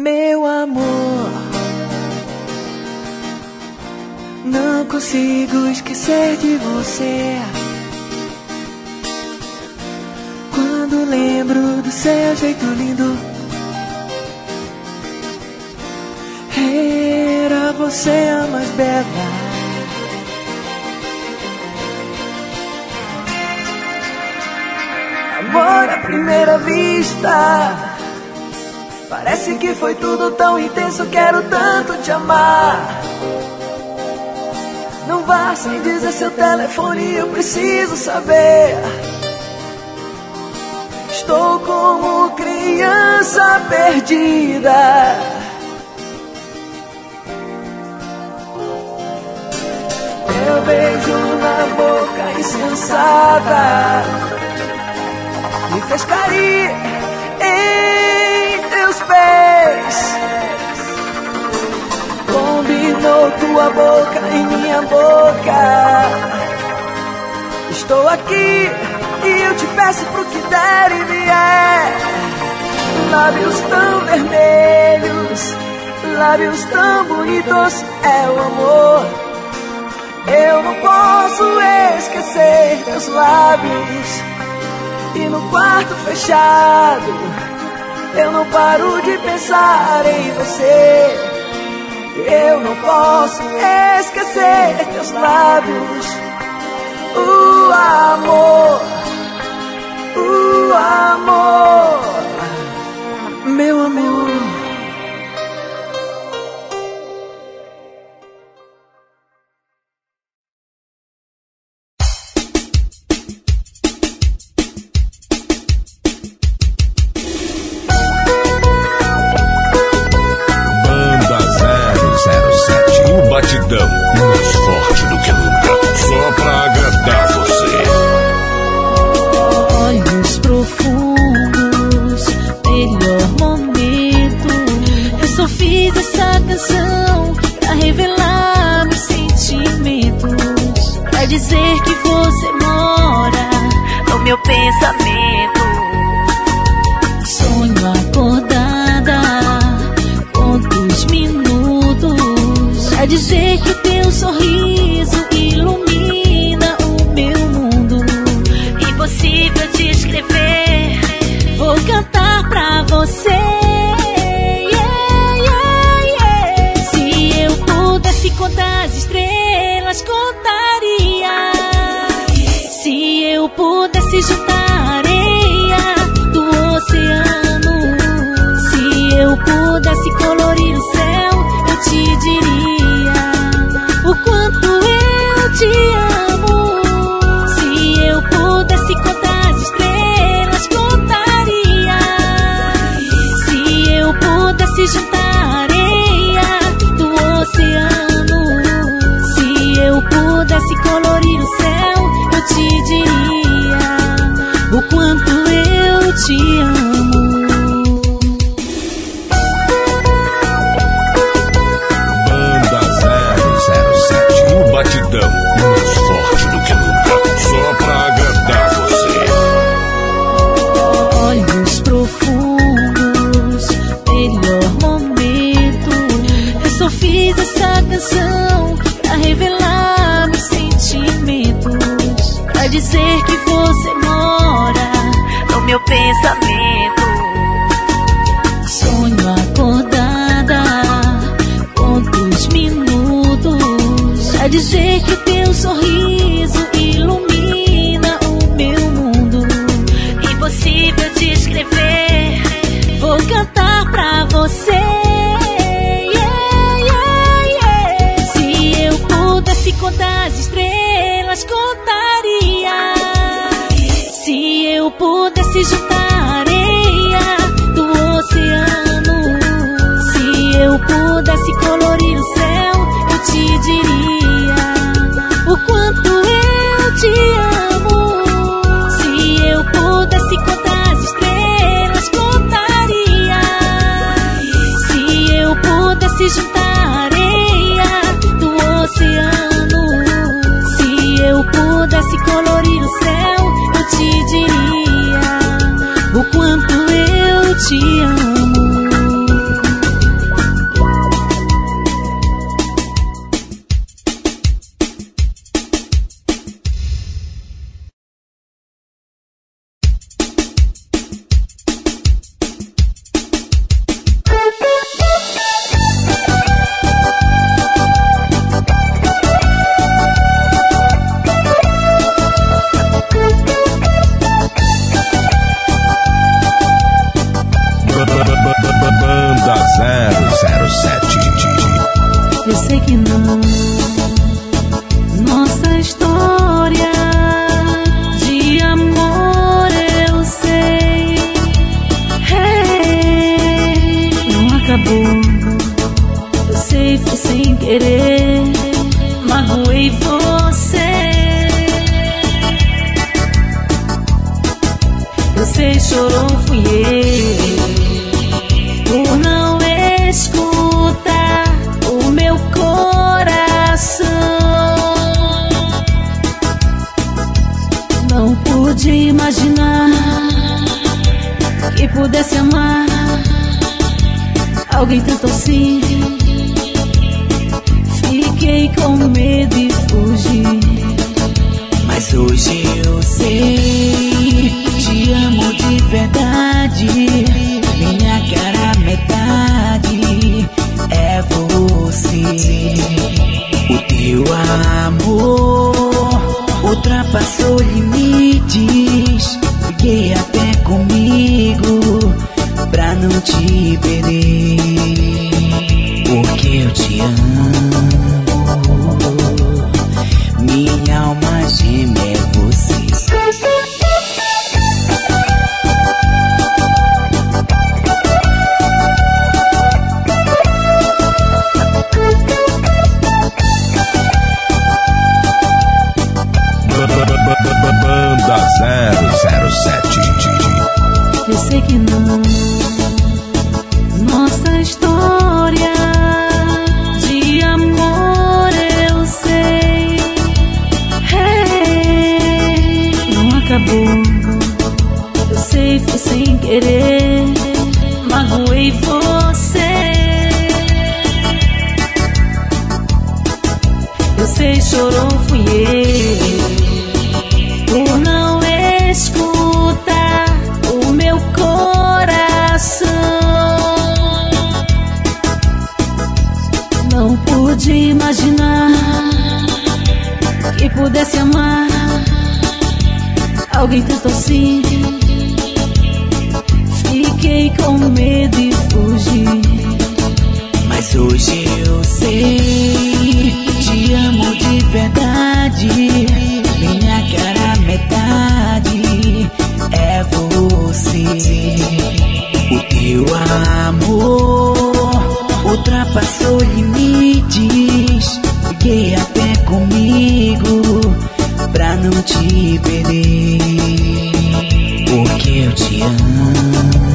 Meu amor, não consigo esquecer de você. Quando lembro do seu jeito lindo, era você a mais bela. Amor à primeira vista. Parece que foi tudo tão intenso, quero tanto te amar. Não vá sem dizer seu telefone, eu preciso saber. Estou como criança perdida. Meu beijo na boca insensata me fez pés. Combinou tua boca em minha boca. Estou aqui e eu te peço pro que der e vier. Lábios tão vermelhos, lábios tão bonitos, é o amor. Eu não posso esquecer teus lábios. E no quarto fechado, eu não paro de pensar em você. Eu não posso esquecer teus lábios. O amor, o amor, essa canção pra revelar meus sentimentos. Pra dizer que você mora no meu pensamento. Sonho acordada, quantos minutos. Pra dizer que o teu sorriso ilumina o meu mundo. Impossível de escrever. Vou cantar pra você. Estrelas, contaria. Se eu pudesse juntar areia do oceano. Se eu pudesse colorir o céu, eu te diria o quanto eu te amo. Pudesse colorir eu acabou. Eu alguém tanto assim. Fiquei com medo e fugi. Mas hoje eu sei, te amo de verdade. Minha cara metade é você. O teu amor ultrapassou limites. Fiquei até comigo pra não te perder. Porque eu te amo. Eu sei, foi sem querer. Magoei você. Eu sei, chorou, fui eu. Por não escutar o meu coração. Não pude imaginar que pudesse amar alguém tanto assim. Fiquei com medo e fugi. Mas hoje eu sei, te amo de verdade. Minha cara metade é você. O teu amor ultrapassou limites. Fiquei até não te perder. Porque eu te amo.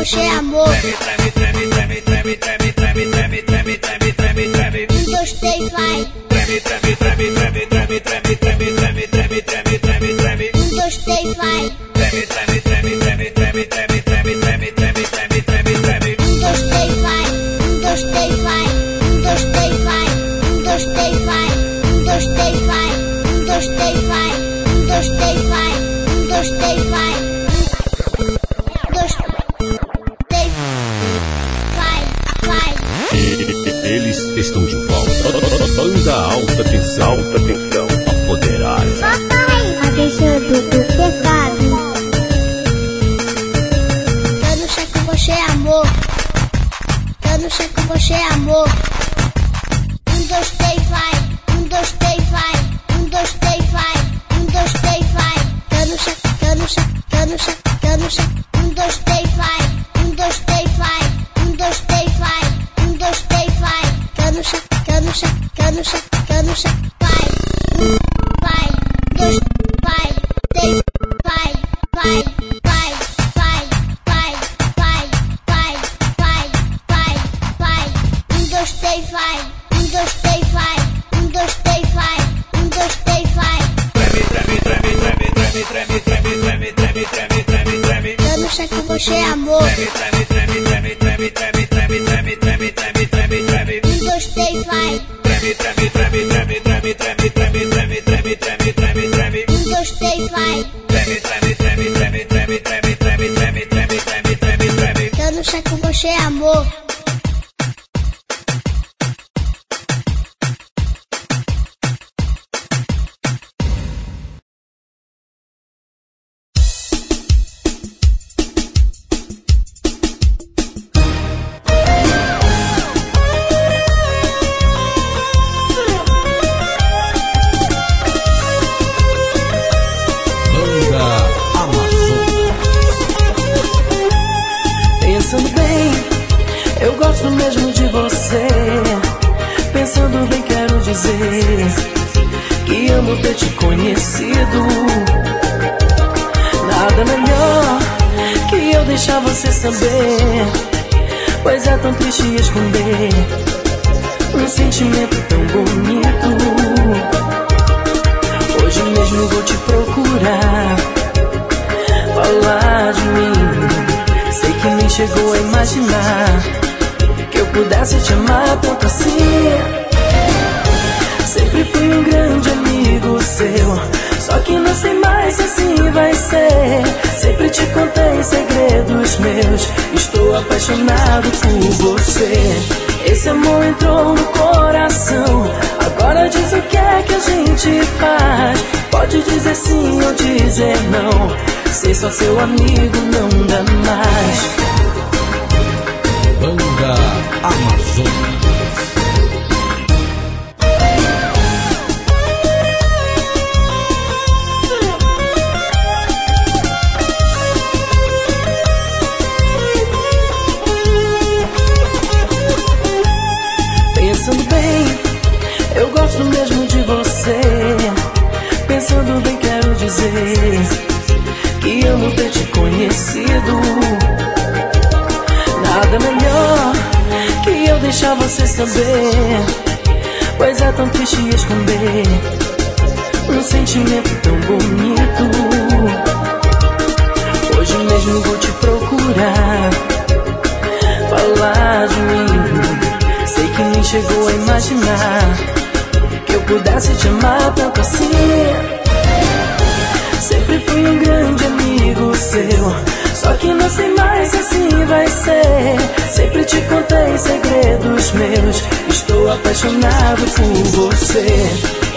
você é amor. Treme, treme, treme, treme, treme, treme, treme, treme, treme, treme, treme. Um, dois, três, vai. Treme, treme, treme, treme, treme, treme, treme, treme, treme, treme, treme, treme. Um, dois, três, vai. Treme, treme, treme, treme, treme, treme, treme, treme, treme, treme, treme, treme. Um, dois, três, vai. Um, dois, três, vai. Um, dois, três, vai. Um, dois, três, vai. Um, dois, três, vai. Um, dois, três, vai. Um, dois, três, vai. Um, dois, três, vai. proteção apoderada. Papai, a deixando do pecado. Eu não sei que você é amor. Eu não sei que você é amor. Não gostei você é amor. Não gostei, vai. Não gostei, vai. Eu não sei como você é amor. eu deixar você saber. Pois é tão triste esconder um sentimento tão bonito. Hoje mesmo vou te procurar, falar de mim. Sei que nem chegou a imaginar que eu pudesse te amar tanto assim. Sempre fui um grande amigo seu. Só que não sei mais assim vai ser. Sempre te contei segredos meus. Estou apaixonado por você. Esse amor entrou no coração. Agora diz o que é que a gente faz. Pode dizer sim ou dizer não. Ser só seu amigo não dá mais. Banda Amazonas. Você saber. Pois é tão triste esconder um sentimento tão bonito. Hoje mesmo vou te procurar, falar de mim. Sei que nem chegou a imaginar que eu pudesse te amar tanto assim. Sempre fui um grande amigo seu. Só que não sei mais se assim vai ser segredos meus. Estou apaixonado por você.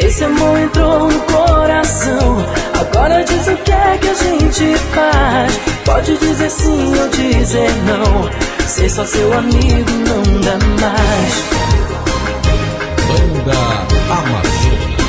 Esse amor entrou no coração. Agora diz o que é que a gente faz. Pode dizer sim ou dizer não. Ser só seu amigo não dá mais. Banda Amazon